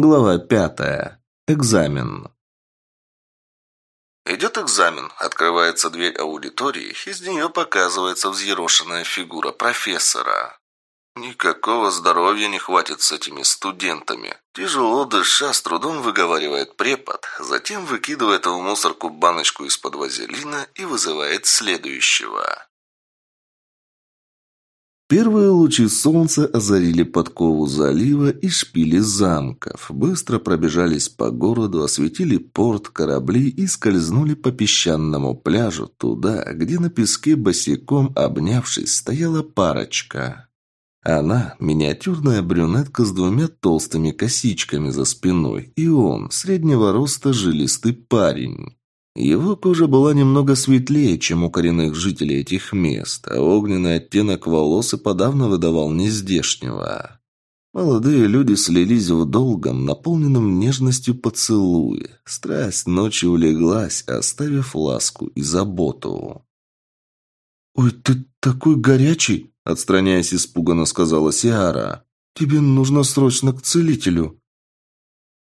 Глава пятая. Экзамен. Идет экзамен, открывается дверь аудитории, из нее показывается взъерошенная фигура профессора. Никакого здоровья не хватит с этими студентами. Тяжело дыша, с трудом выговаривает препод, затем выкидывает в мусорку баночку из-под вазелина и вызывает следующего. Первые лучи солнца озарили подкову залива и шпили замков, быстро пробежались по городу, осветили порт, корабли и скользнули по песчаному пляжу туда, где на песке босиком, обнявшись, стояла парочка. Она – миниатюрная брюнетка с двумя толстыми косичками за спиной, и он – среднего роста жилистый парень. Его кожа была немного светлее, чем у коренных жителей этих мест, а огненный оттенок волос и подавно выдавал нездешнего. Молодые люди слились в долгом, наполненном нежностью поцелуе. Страсть ночью улеглась, оставив ласку и заботу. «Ой, ты такой горячий!» – отстраняясь испуганно сказала Сиара. «Тебе нужно срочно к целителю».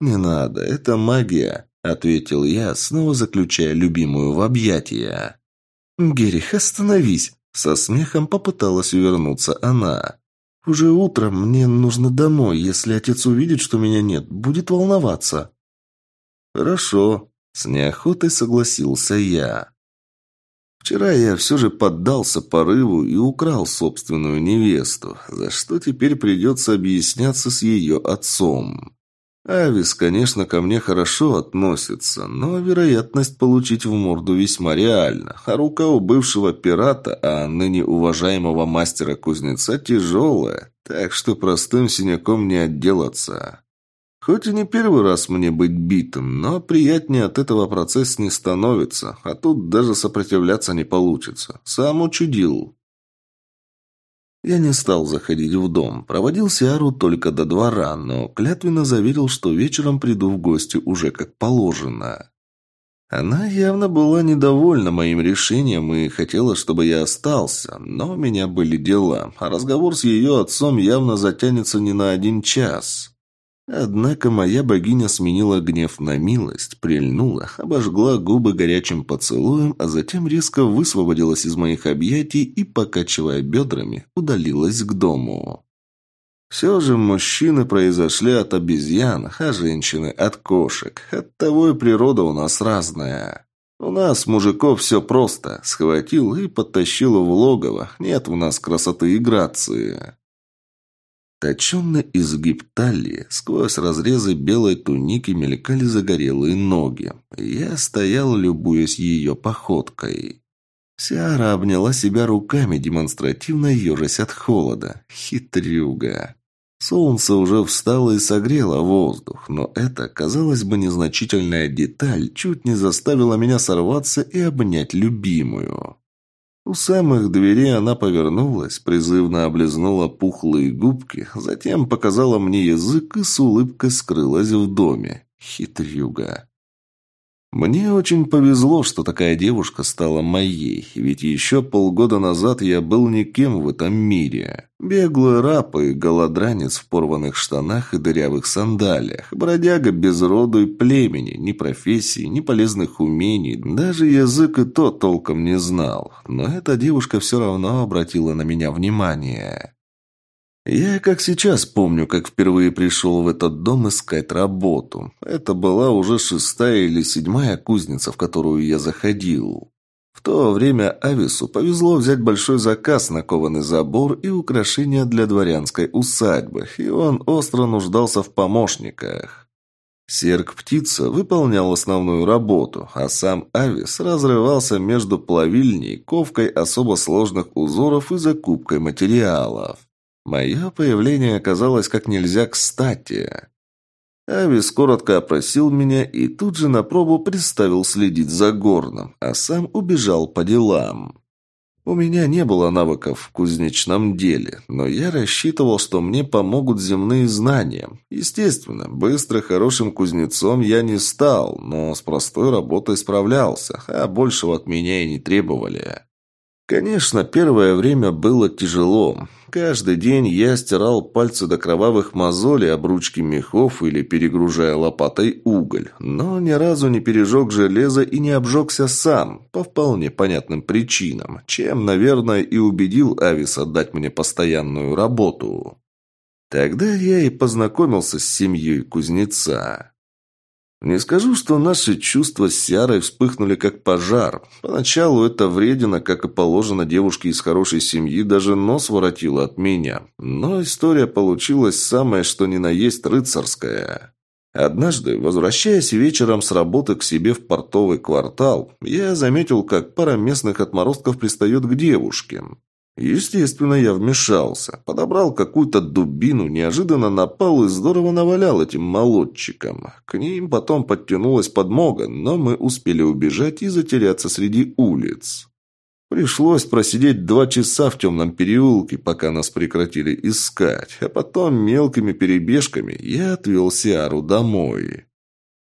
«Не надо, это магия», ответил я, снова заключая любимую в объятия. «Герих, остановись!» Со смехом попыталась увернуться она. «Уже утром мне нужно домой. Если отец увидит, что меня нет, будет волноваться». «Хорошо», — с неохотой согласился я. Вчера я все же поддался порыву и украл собственную невесту, за что теперь придется объясняться с ее отцом. Авис, конечно, ко мне хорошо относится, но вероятность получить в морду весьма реальна. А рука у бывшего пирата, а ныне уважаемого мастера-кузнеца тяжелая, так что простым синяком не отделаться. Хоть и не первый раз мне быть битым, но приятнее от этого процесс не становится, а тут даже сопротивляться не получится. Сам учудил. Я не стал заходить в дом, проводил Сиару только до двора, но клятвенно заверил, что вечером приду в гости уже как положено. Она явно была недовольна моим решением и хотела, чтобы я остался, но у меня были дела, а разговор с ее отцом явно затянется не на один час. Однако моя богиня сменила гнев на милость, прильнула, обожгла губы горячим поцелуем, а затем резко высвободилась из моих объятий и, покачивая бедрами, удалилась к дому. Все же мужчины произошли от обезьян, а женщины от кошек. Оттого и природа у нас разная. У нас, мужиков, все просто. Схватил и подтащил в логово. Нет у нас красоты и грации. Точенный изгиб талии, сквозь разрезы белой туники мелькали загорелые ноги. Я стоял, любуясь ее походкой. Сиара обняла себя руками, демонстративно ежась от холода. Хитрюга. Солнце уже встало и согрело воздух, но эта, казалось бы, незначительная деталь чуть не заставила меня сорваться и обнять любимую. У самых дверей она повернулась, призывно облизнула пухлые губки, затем показала мне язык и с улыбкой скрылась в доме. Хитрюга. Мне очень повезло, что такая девушка стала моей, ведь еще полгода назад я был никем в этом мире. Беглый раб и голодранец в порванных штанах и дырявых сандалиях, бродяга без роду и племени, ни профессии, ни полезных умений, даже язык и то толком не знал. Но эта девушка все равно обратила на меня внимание. Я как сейчас помню, как впервые пришел в этот дом искать работу. Это была уже шестая или седьмая кузница, в которую я заходил. В то время Авису повезло взять большой заказ на кованый забор и украшения для дворянской усадьбы, и он остро нуждался в помощниках. Серк-птица выполнял основную работу, а сам Авис разрывался между плавильней, ковкой особо сложных узоров и закупкой материалов. Мое появление оказалось как нельзя кстати. Авис коротко опросил меня и тут же на пробу представил следить за горном, а сам убежал по делам. У меня не было навыков в кузнечном деле, но я рассчитывал, что мне помогут земные знания. Естественно, быстро хорошим кузнецом я не стал, но с простой работой справлялся, а большего от меня и не требовали. Конечно, первое время было тяжело. Каждый день я стирал пальцы до кровавых мозолей об ручки мехов или перегружая лопатой уголь, но ни разу не пережег железо и не обжегся сам, по вполне понятным причинам, чем, наверное, и убедил Авис отдать мне постоянную работу. Тогда я и познакомился с семьей кузнеца. Не скажу, что наши чувства с Сярой вспыхнули как пожар. Поначалу это вредина, как и положено девушке из хорошей семьи, даже нос воротила от меня. Но история получилась самая, что ни на есть рыцарская. Однажды, возвращаясь вечером с работы к себе в портовый квартал, я заметил, как пара местных отморозков пристает к девушке. Естественно, я вмешался. Подобрал какую-то дубину, неожиданно напал и здорово навалял этим молодчикам. К ним потом подтянулась подмога, но мы успели убежать и затеряться среди улиц. Пришлось просидеть два часа в темном переулке, пока нас прекратили искать, а потом мелкими перебежками я отвел Сиару домой.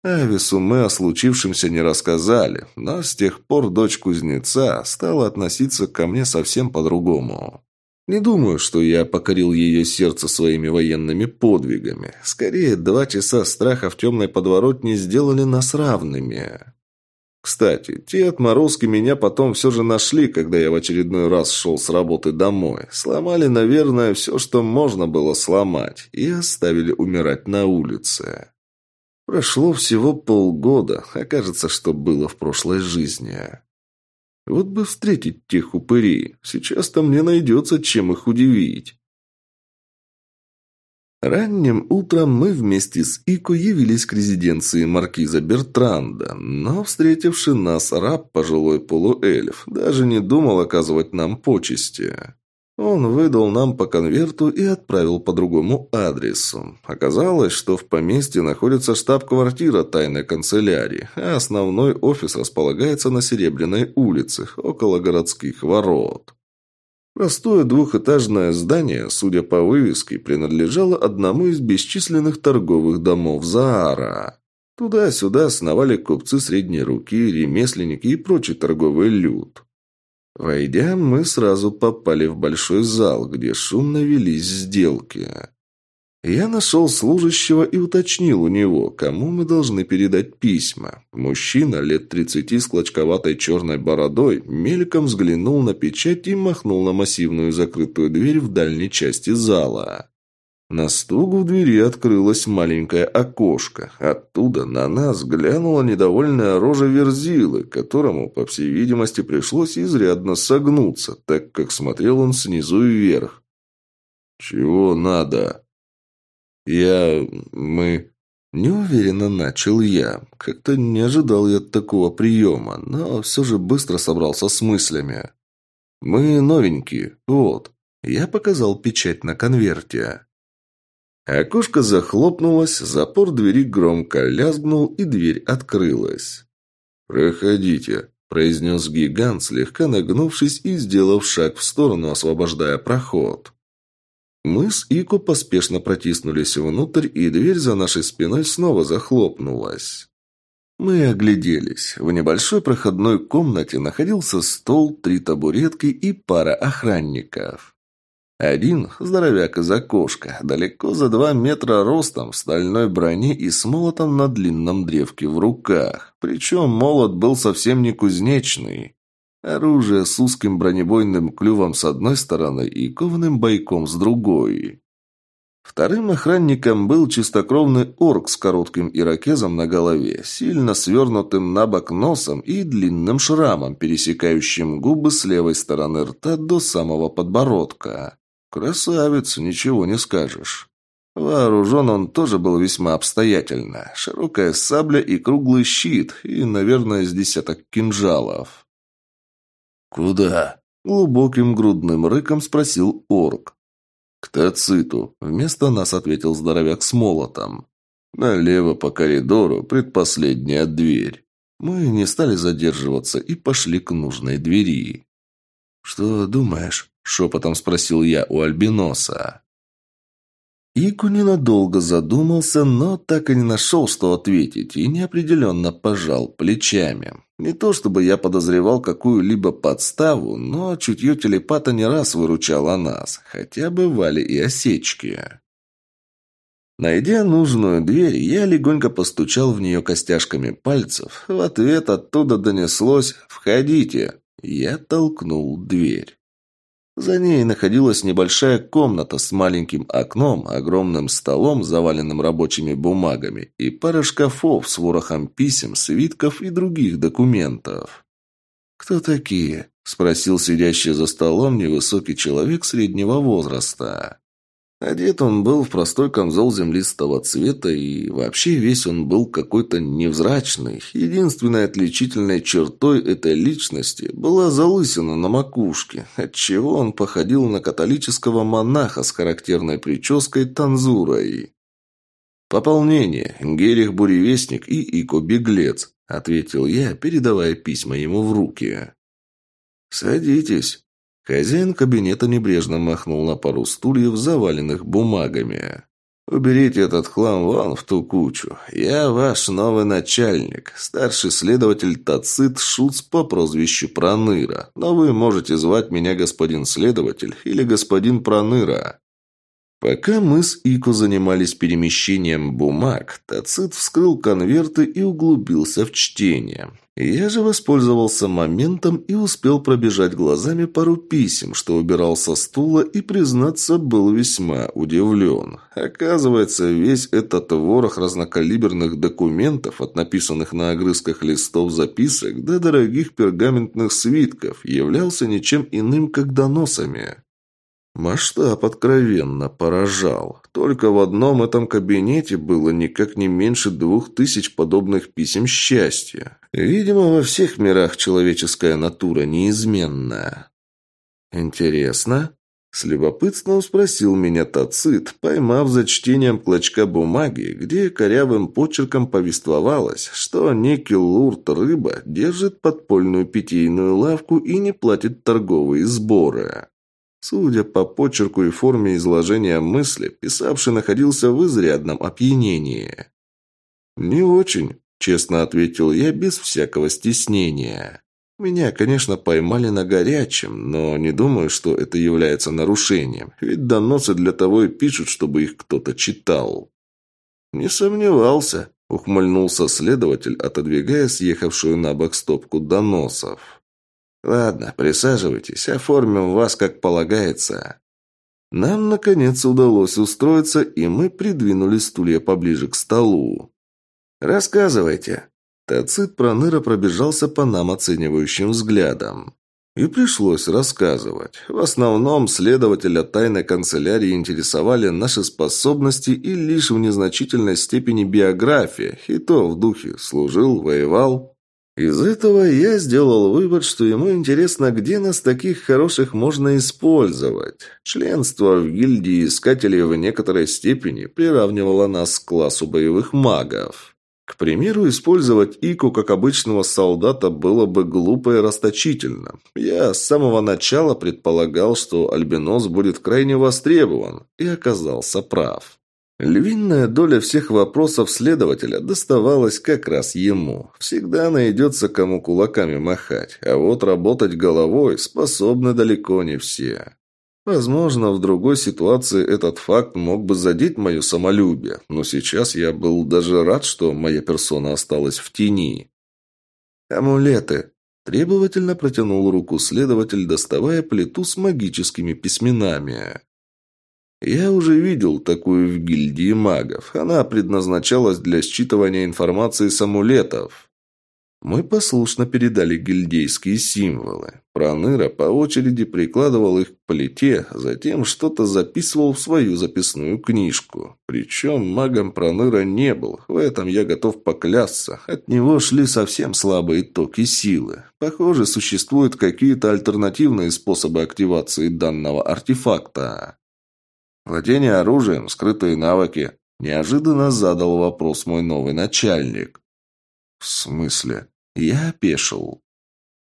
Авису мы о случившемся не рассказали, но с тех пор дочь кузнеца стала относиться ко мне совсем по-другому. Не думаю, что я покорил ее сердце своими военными подвигами. Скорее, два часа страха в темной подворотне сделали нас равными. Кстати, те отморозки меня потом все же нашли, когда я в очередной раз шел с работы домой. Сломали, наверное, все, что можно было сломать, и оставили умирать на улице. Прошло всего полгода, а кажется, что было в прошлой жизни. Вот бы встретить тех упырей. Сейчас-то мне найдется, чем их удивить. Ранним утром мы вместе с Ико явились к резиденции маркиза Бертранда, но встретивший нас раб, пожилой полуэльф, даже не думал оказывать нам почести. Он выдал нам по конверту и отправил по другому адресу. Оказалось, что в поместье находится штаб-квартира тайной канцелярии, а основной офис располагается на Серебряной улице, около городских ворот. Простое двухэтажное здание, судя по вывеске, принадлежало одному из бесчисленных торговых домов Заара. Туда-сюда сновали купцы средней руки, ремесленники и прочий торговый люд. Войдя, мы сразу попали в большой зал, где шумно велись сделки. Я нашел служащего и уточнил у него, кому мы должны передать письма. Мужчина лет тридцати с клочковатой черной бородой мельком взглянул на печать и махнул на массивную закрытую дверь в дальней части зала. На стук в двери открылось маленькое окошко. Оттуда на нас глянула недовольная рожа Верзилы, которому, по всей видимости, пришлось изрядно согнуться, так как смотрел он снизу вверх. «Чего надо?» «Я... мы...» Неуверенно начал я. Как-то не ожидал я такого приема, но все же быстро собрался с мыслями. «Мы новенькие, вот». Я показал печать на конверте. Окошко захлопнулось, запор двери громко лязгнул, и дверь открылась. «Проходите», – произнес гигант, слегка нагнувшись и сделав шаг в сторону, освобождая проход. Мы с Ико поспешно протиснулись внутрь, и дверь за нашей спиной снова захлопнулась. Мы огляделись. В небольшой проходной комнате находился стол, три табуретки и пара охранников. Один – здоровяк из окошка, далеко за два метра ростом, в стальной броне и с молотом на длинном древке в руках. Причем молот был совсем не кузнечный. Оружие с узким бронебойным клювом с одной стороны и кованым бойком с другой. Вторым охранником был чистокровный орк с коротким ирокезом на голове, сильно свернутым на бок носом и длинным шрамом, пересекающим губы с левой стороны рта до самого подбородка. Красавец, ничего не скажешь. Вооружен он тоже был весьма обстоятельно. Широкая сабля и круглый щит, и, наверное, с десяток кинжалов. «Куда?» – глубоким грудным рыком спросил орк. «К Тациту», – вместо нас ответил здоровяк с молотом. «Налево по коридору, предпоследняя дверь». Мы не стали задерживаться и пошли к нужной двери. «Что думаешь?» – шепотом спросил я у Альбиноса. Ику ненадолго задумался, но так и не нашел, что ответить, и неопределенно пожал плечами. Не то чтобы я подозревал какую-либо подставу, но чутье телепата не раз выручало нас, хотя бывали и осечки. Найдя нужную дверь, я легонько постучал в нее костяшками пальцев. В ответ оттуда донеслось «Входите». Я толкнул дверь. За ней находилась небольшая комната с маленьким окном, огромным столом, заваленным рабочими бумагами, и пара шкафов с ворохом писем, свитков и других документов. «Кто такие?» – спросил сидящий за столом невысокий человек среднего возраста. Одет он был в простой камзол землистого цвета, и вообще весь он был какой-то невзрачный. Единственной отличительной чертой этой личности была залысина на макушке, отчего он походил на католического монаха с характерной прической танзурой. «Пополнение. Герих Буревестник и Ико Беглец», — ответил я, передавая письма ему в руки. «Садитесь». Хозяин кабинета небрежно махнул на пару стульев, заваленных бумагами. «Уберите этот хлам вон в ту кучу. Я ваш новый начальник, старший следователь Тацит Шуц по прозвищу Проныра, но вы можете звать меня господин следователь или господин Проныра. Пока мы с Ико занимались перемещением бумаг, Тацит вскрыл конверты и углубился в чтение. Я же воспользовался моментом и успел пробежать глазами пару писем, что убирал со стула и, признаться, был весьма удивлен. Оказывается, весь этот ворох разнокалиберных документов, от написанных на огрызках листов записок до дорогих пергаментных свитков, являлся ничем иным, как доносами. Масштаб откровенно поражал. Только в одном этом кабинете было никак не меньше двух тысяч подобных писем счастья. Видимо, во всех мирах человеческая натура неизменна. «Интересно?» С любопытством спросил меня Тацит, поймав за чтением клочка бумаги, где корявым почерком повествовалось, что некий лурт-рыба держит подпольную питейную лавку и не платит торговые сборы. Судя по почерку и форме изложения мысли, писавший находился в изрядном опьянении. «Не очень», – честно ответил я без всякого стеснения. Меня, конечно, поймали на горячем, но не думаю, что это является нарушением, ведь доносы для того и пишут, чтобы их кто-то читал. «Не сомневался», – ухмыльнулся следователь, отодвигая съехавшую на бок стопку доносов. «Ладно, присаживайтесь, оформим вас как полагается». Нам, наконец, удалось устроиться, и мы придвинули стулья поближе к столу. «Рассказывайте». Тацит Проныра пробежался по нам оценивающим взглядом. И пришлось рассказывать. В основном следователя тайной канцелярии интересовали наши способности и лишь в незначительной степени биография, и то в духе «служил», «воевал», из этого я сделал вывод, что ему интересно, где нас таких хороших можно использовать. Членство в гильдии искателей в некоторой степени приравнивало нас к классу боевых магов. К примеру, использовать Ику как обычного солдата было бы глупо и расточительно. Я с самого начала предполагал, что Альбинос будет крайне востребован, и оказался прав. Львиная доля всех вопросов следователя доставалась как раз ему. Всегда найдется, кому кулаками махать, а вот работать головой способны далеко не все. Возможно, в другой ситуации этот факт мог бы задеть мое самолюбие, но сейчас я был даже рад, что моя персона осталась в тени. «Амулеты!» – требовательно протянул руку следователь, доставая плиту с магическими письменами. Я уже видел такую в гильдии магов. Она предназначалась для считывания информации с амулетов. Мы послушно передали гильдейские символы. Проныра по очереди прикладывал их к плите, затем что-то записывал в свою записную книжку. Причем магом Проныра не был, в этом я готов поклясться. От него шли совсем слабые токи силы. Похоже, существуют какие-то альтернативные способы активации данного артефакта. Владение оружием, скрытые навыки. Неожиданно задал вопрос мой новый начальник. В смысле? Я опешил.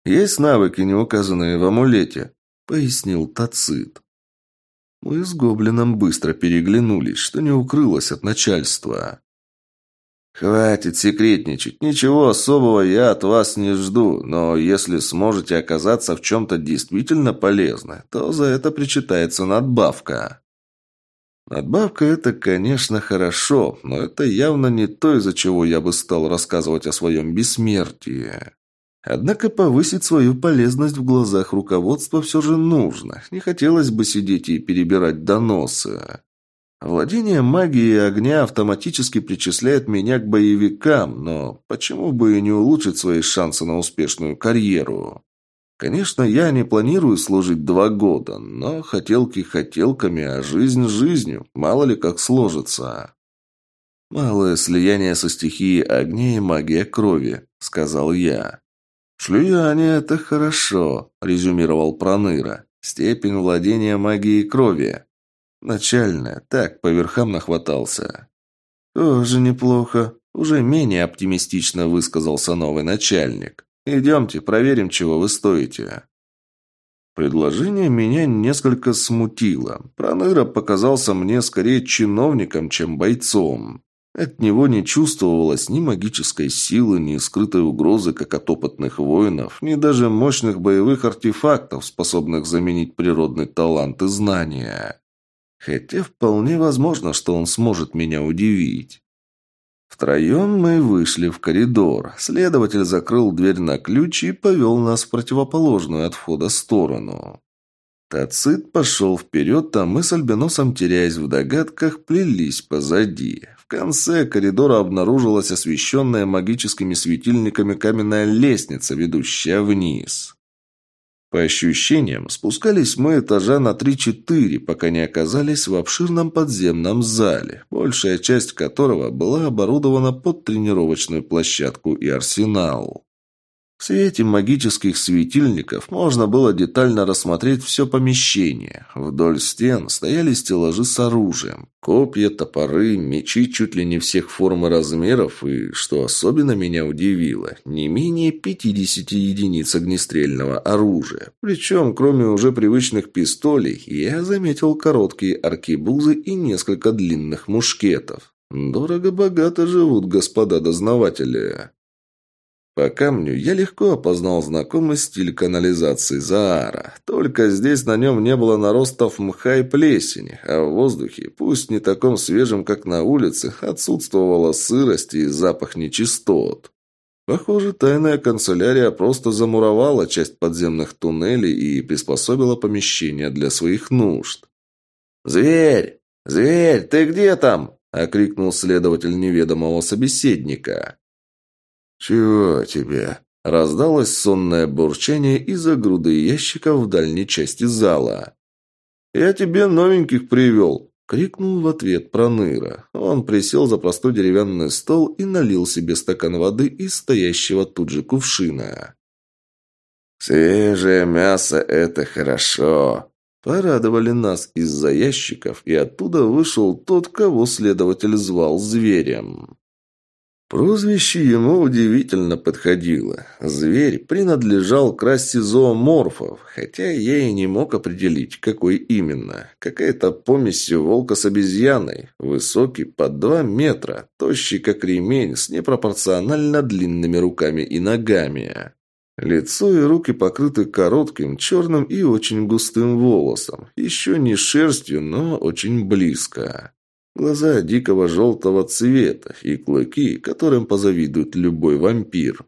Есть навыки, не указанные в амулете, пояснил Тацит. Мы с гоблином быстро переглянулись, что не укрылось от начальства. «Хватит секретничать. Ничего особого я от вас не жду, но если сможете оказаться в чем-то действительно полезно, то за это причитается надбавка». Надбавка – это, конечно, хорошо, но это явно не то, из-за чего я бы стал рассказывать о своем бессмертии. Однако повысить свою полезность в глазах руководства все же нужно. Не хотелось бы сидеть и перебирать доносы. Владение магией огня автоматически причисляет меня к боевикам, но почему бы и не улучшить свои шансы на успешную карьеру? Конечно, я не планирую служить два года, но хотелки хотелками, а жизнь жизнью. Мало ли как сложится. «Малое слияние со стихией огня и магия крови», — сказал я. «Слияние — это хорошо», — резюмировал Проныра. «Степень владения магией крови. Начальная, так, по верхам нахватался. Тоже неплохо. Уже менее оптимистично высказался новый начальник. Идемте, проверим, чего вы стоите. Предложение меня несколько смутило. Проныра показался мне скорее чиновником, чем бойцом. От него не чувствовалось ни магической силы, ни скрытой угрозы, как от опытных воинов, ни даже мощных боевых артефактов, способных заменить природный талант и знания. Хотя вполне возможно, что он сможет меня удивить. Втроем мы вышли в коридор. Следователь закрыл дверь на ключ и повел нас в противоположную от входа сторону. Тацит пошел вперед, а мы с Альбиносом, теряясь в догадках, плелись позади. В конце коридора обнаружилась освещенная магическими светильниками каменная лестница, ведущая вниз. По ощущениям, спускались мы этажа на 3-4, пока не оказались в обширном подземном зале, большая часть которого была оборудована под тренировочную площадку и арсенал. В свете магических светильников можно было детально рассмотреть все помещение. Вдоль стен стояли стеллажи с оружием. Копья, топоры, мечи чуть ли не всех форм и размеров, и, что особенно меня удивило, не менее 50 единиц огнестрельного оружия. Причем, кроме уже привычных пистолей, я заметил короткие аркебузы и несколько длинных мушкетов. Дорого-богато живут господа дознаватели. По камню я легко опознал знакомый стиль канализации Заара. Только здесь на нем не было наростов мха и плесени, а в воздухе, пусть не таком свежем, как на улице, отсутствовала сырость и запах нечистот. Похоже, тайная канцелярия просто замуровала часть подземных туннелей и приспособила помещение для своих нужд. «Зверь! Зверь, ты где там?» – окрикнул следователь неведомого собеседника. «Чего тебе?» Раздалось сонное бурчание из-за груды ящиков в дальней части зала. «Я тебе новеньких привел!» — крикнул в ответ Проныра. Он присел за простой деревянный стол и налил себе стакан воды из стоящего тут же кувшина. «Свежее мясо — это хорошо!» Порадовали нас из-за ящиков, и оттуда вышел тот, кого следователь звал зверем. Прозвище ему удивительно подходило. Зверь принадлежал к расе зооморфов, хотя я и не мог определить, какой именно. Какая-то помесь волка с обезьяной. Высокий, под два метра, тощий, как ремень, с непропорционально длинными руками и ногами. Лицо и руки покрыты коротким, черным и очень густым волосом. Еще не шерстью, но очень близко. Глаза дикого желтого цвета и клыки, которым позавидует любой вампир.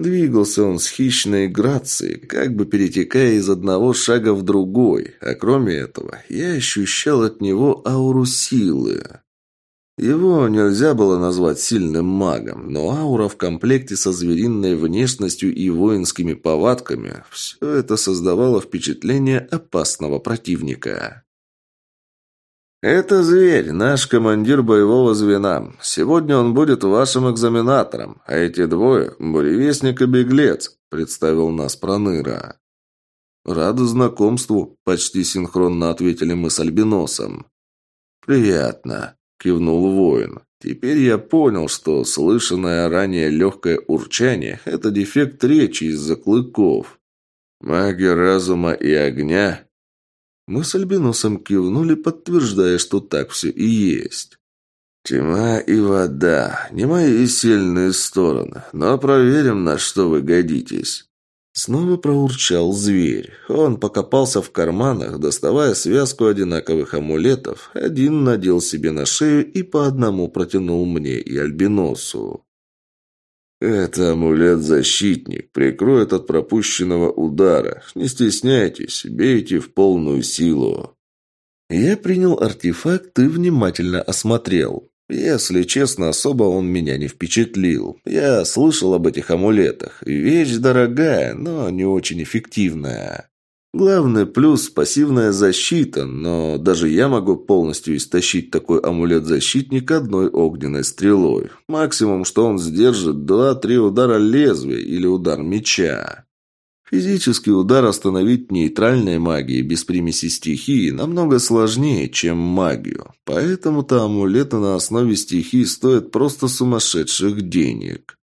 Двигался он с хищной грацией, как бы перетекая из одного шага в другой, а кроме этого я ощущал от него ауру силы. Его нельзя было назвать сильным магом, но аура в комплекте со звериной внешностью и воинскими повадками – все это создавало впечатление опасного противника. «Это Зверь, наш командир боевого звена. Сегодня он будет вашим экзаменатором, а эти двое – буревестник и беглец», – представил нас Проныра. «Рады знакомству», – почти синхронно ответили мы с Альбиносом. «Приятно», – кивнул воин. «Теперь я понял, что слышанное ранее легкое урчание – это дефект речи из-за клыков. Маги разума и огня Мы с Альбиносом кивнули, подтверждая, что так все и есть. «Тьма и вода. Не мои сильные стороны. Но проверим, на что вы годитесь». Снова проурчал зверь. Он покопался в карманах, доставая связку одинаковых амулетов. Один надел себе на шею и по одному протянул мне и Альбиносу. «Это амулет-защитник. Прикроет от пропущенного удара. Не стесняйтесь, бейте в полную силу». Я принял артефакт и внимательно осмотрел. Если честно, особо он меня не впечатлил. Я слышал об этих амулетах. Вещь дорогая, но не очень эффективная. Главный плюс – пассивная защита, но даже я могу полностью истощить такой амулет-защитник одной огненной стрелой. Максимум, что он сдержит – 2-3 удара лезвия или удар меча. Физический удар остановить нейтральной магией без примеси стихии намного сложнее, чем магию. Поэтому-то амулеты на основе стихии стоят просто сумасшедших денег.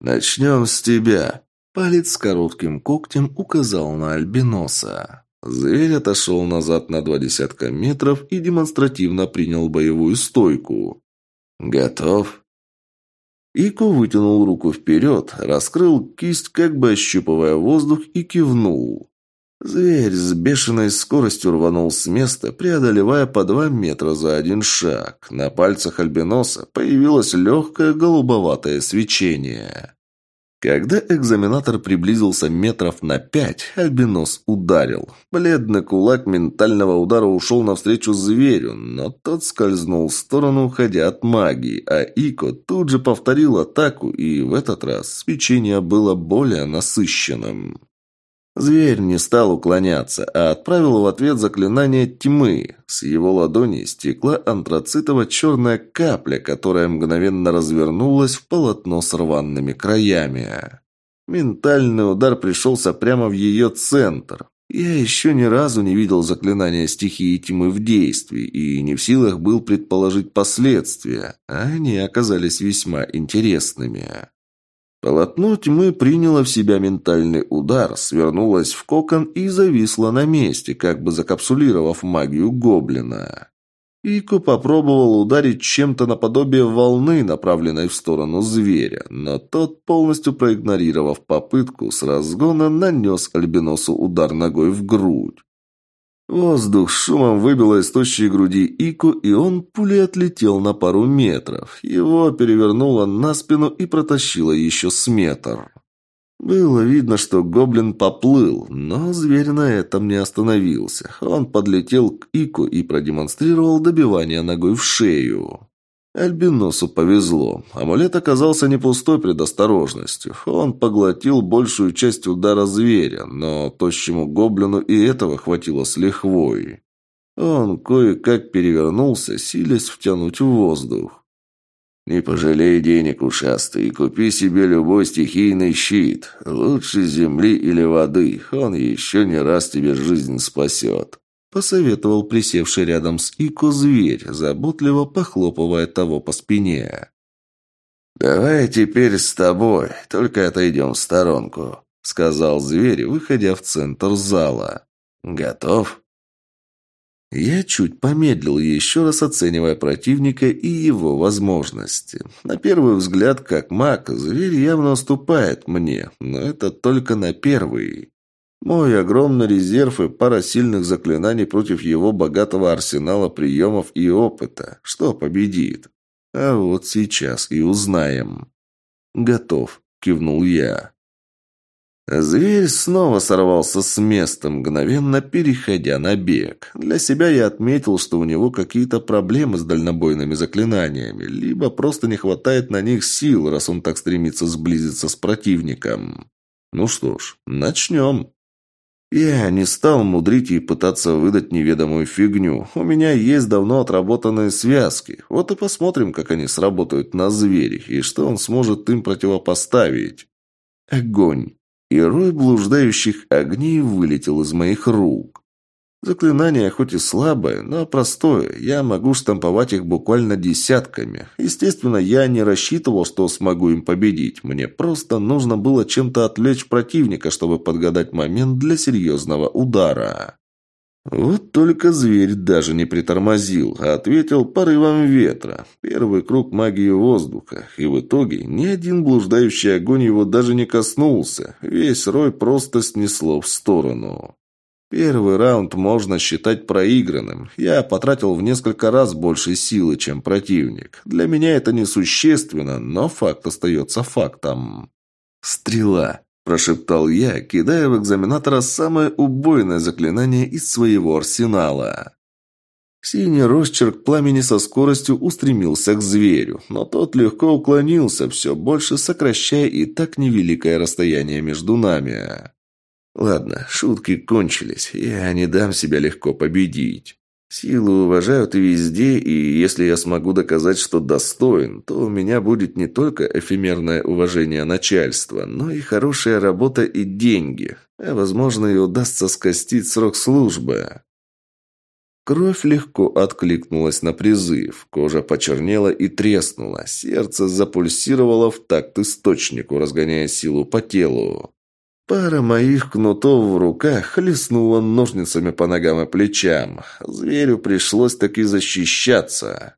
«Начнем с тебя», Палец с коротким когтем указал на альбиноса. Зверь отошел назад на два десятка метров и демонстративно принял боевую стойку. «Готов?» Ико вытянул руку вперед, раскрыл кисть, как бы ощупывая воздух, и кивнул. Зверь с бешеной скоростью рванул с места, преодолевая по два метра за один шаг. На пальцах альбиноса появилось легкое голубоватое свечение. Когда экзаменатор приблизился метров на пять, Альбинос ударил. Бледный кулак ментального удара ушел навстречу зверю, но тот скользнул в сторону, уходя от магии, а Ико тут же повторил атаку, и в этот раз свечение было более насыщенным. Зверь не стал уклоняться, а отправил в ответ заклинание тьмы. С его ладони стекла антрацитово-черная капля, которая мгновенно развернулась в полотно с рваными краями. Ментальный удар пришелся прямо в ее центр. Я еще ни разу не видел заклинания стихии тьмы в действии и не в силах был предположить последствия. Они оказались весьма интересными. Полотно тьмы приняло в себя ментальный удар, свернулось в кокон и зависло на месте, как бы закапсулировав магию гоблина. Ико попробовал ударить чем-то наподобие волны, направленной в сторону зверя, но тот, полностью проигнорировав попытку, с разгона нанес Альбиносу удар ногой в грудь. Воздух шумом выбило из тощей груди Ику, и он пулей отлетел на пару метров. Его перевернуло на спину и протащило еще с метр. Было видно, что гоблин поплыл, но зверь на этом не остановился. Он подлетел к Ику и продемонстрировал добивание ногой в шею. Альбиносу повезло. Амулет оказался не пустой предосторожностью. Он поглотил большую часть удара зверя, но тощему гоблину и этого хватило с лихвой. Он кое-как перевернулся, силясь втянуть в воздух. «Не пожалей денег, ушастый, и купи себе любой стихийный щит. Лучше земли или воды, он еще не раз тебе жизнь спасет». Посоветовал присевший рядом с Ико зверь, заботливо похлопывая того по спине. «Давай теперь с тобой, только отойдем в сторонку», — сказал зверь, выходя в центр зала. «Готов?» Я чуть помедлил, еще раз оценивая противника и его возможности. На первый взгляд, как маг, зверь явно уступает мне, но это только на первый. Мой огромный резерв и пара сильных заклинаний против его богатого арсенала приемов и опыта. Что победит? А вот сейчас и узнаем. «Готов», — кивнул я. Зверь снова сорвался с места, мгновенно переходя на бег. Для себя я отметил, что у него какие-то проблемы с дальнобойными заклинаниями, либо просто не хватает на них сил, раз он так стремится сблизиться с противником. Ну что ж, начнем. Я не стал мудрить и пытаться выдать неведомую фигню. У меня есть давно отработанные связки. Вот и посмотрим, как они сработают на звере, и что он сможет им противопоставить. Огонь. И рой блуждающих огней вылетел из моих рук. Заклинание хоть и слабое, но простое. Я могу штамповать их буквально десятками. Естественно, я не рассчитывал, что смогу им победить. Мне просто нужно было чем-то отвлечь противника, чтобы подгадать момент для серьезного удара. Вот только зверь даже не притормозил, а ответил порывом ветра. Первый круг магии воздуха. И в итоге ни один блуждающий огонь его даже не коснулся. Весь рой просто снесло в сторону. Первый раунд можно считать проигранным. Я потратил в несколько раз больше силы, чем противник. Для меня это несущественно, но факт остается фактом. «Стрела», – прошептал я, кидая в экзаменатора самое убойное заклинание из своего арсенала. Синий росчерк пламени со скоростью устремился к зверю, но тот легко уклонился, все больше сокращая и так невеликое расстояние между нами. Ладно, шутки кончились, я не дам себя легко победить. Силу уважают везде, и если я смогу доказать, что достоин, то у меня будет не только эфемерное уважение начальства, но и хорошая работа и деньги, а, возможно, и удастся скостить срок службы. Кровь легко откликнулась на призыв, кожа почернела и треснула, сердце запульсировало в такт источнику, разгоняя силу по телу. Пара моих кнутов в руках хлестнула ножницами по ногам и плечам. Зверю пришлось таки защищаться.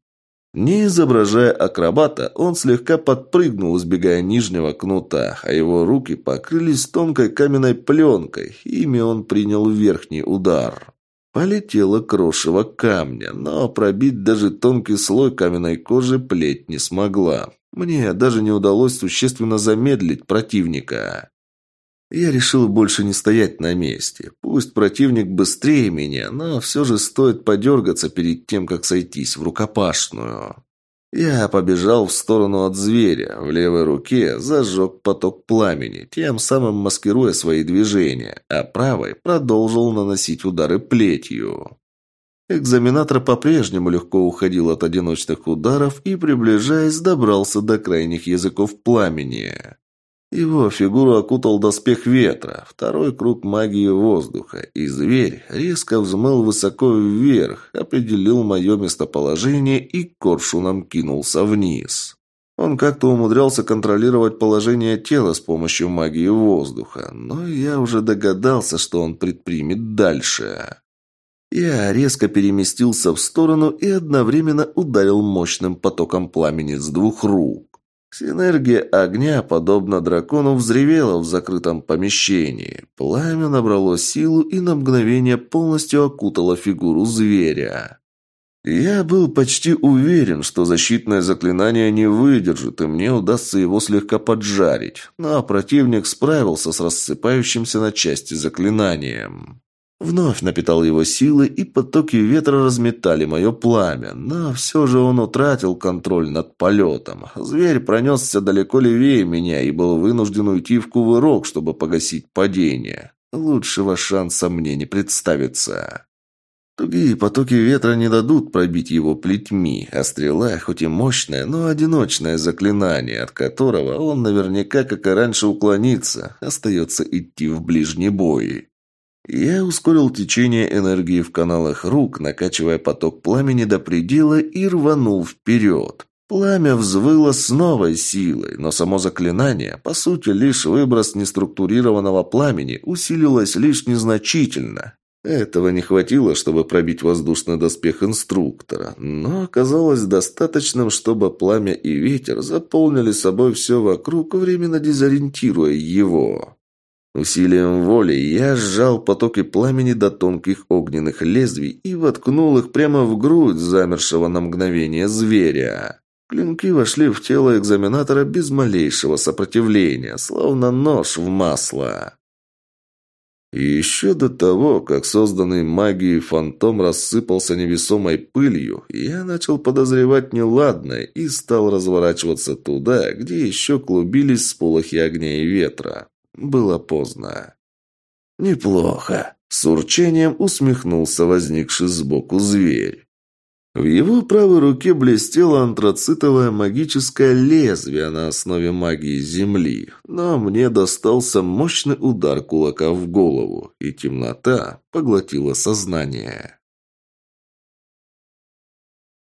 Не изображая акробата, он слегка подпрыгнул, избегая нижнего кнута, а его руки покрылись тонкой каменной пленкой. Ими он принял верхний удар. Полетело крошево камня, но пробить даже тонкий слой каменной кожи плеть не смогла. Мне даже не удалось существенно замедлить противника. Я решил больше не стоять на месте. Пусть противник быстрее меня, но все же стоит подергаться перед тем, как сойтись в рукопашную. Я побежал в сторону от зверя, в левой руке зажег поток пламени, тем самым маскируя свои движения, а правой продолжил наносить удары плетью. Экзаменатор по-прежнему легко уходил от одиночных ударов и, приближаясь, добрался до крайних языков пламени. Его фигуру окутал доспех ветра, второй круг магии воздуха, и зверь резко взмыл высоко вверх, определил мое местоположение и коршуном кинулся вниз. Он как-то умудрялся контролировать положение тела с помощью магии воздуха, но я уже догадался, что он предпримет дальше. Я резко переместился в сторону и одновременно ударил мощным потоком пламени с двух рук. Синергия огня, подобно дракону, взревела в закрытом помещении. Пламя набрало силу и на мгновение полностью окутало фигуру зверя. Я был почти уверен, что защитное заклинание не выдержит, и мне удастся его слегка поджарить, но противник справился с рассыпающимся на части заклинанием. Вновь напитал его силы, и потоки ветра разметали мое пламя, но все же он утратил контроль над полетом. Зверь пронесся далеко левее меня и был вынужден уйти в кувырок, чтобы погасить падение. Лучшего шанса мне не представится. Тугие потоки ветра не дадут пробить его плетьми, а стрела, хоть и мощная, но одиночное заклинание, от которого он наверняка, как и раньше, уклонится, остается идти в ближний бой. Я ускорил течение энергии в каналах рук, накачивая поток пламени до предела и рванул вперед. Пламя взвыло с новой силой, но само заклинание, по сути, лишь выброс неструктурированного пламени, усилилось лишь незначительно. Этого не хватило, чтобы пробить воздушный доспех инструктора, но оказалось достаточным, чтобы пламя и ветер заполнили собой все вокруг, временно дезориентируя его. Усилием воли я сжал потоки пламени до тонких огненных лезвий и воткнул их прямо в грудь замершего на мгновение зверя. Клинки вошли в тело экзаменатора без малейшего сопротивления, словно нож в масло. И еще до того, как созданный магией фантом рассыпался невесомой пылью, я начал подозревать неладное и стал разворачиваться туда, где еще клубились сполохи огня и ветра. Было поздно. «Неплохо», — с урчением усмехнулся возникший сбоку зверь. В его правой руке блестело антрацитовое магическое лезвие на основе магии Земли, но мне достался мощный удар кулака в голову, и темнота поглотила сознание.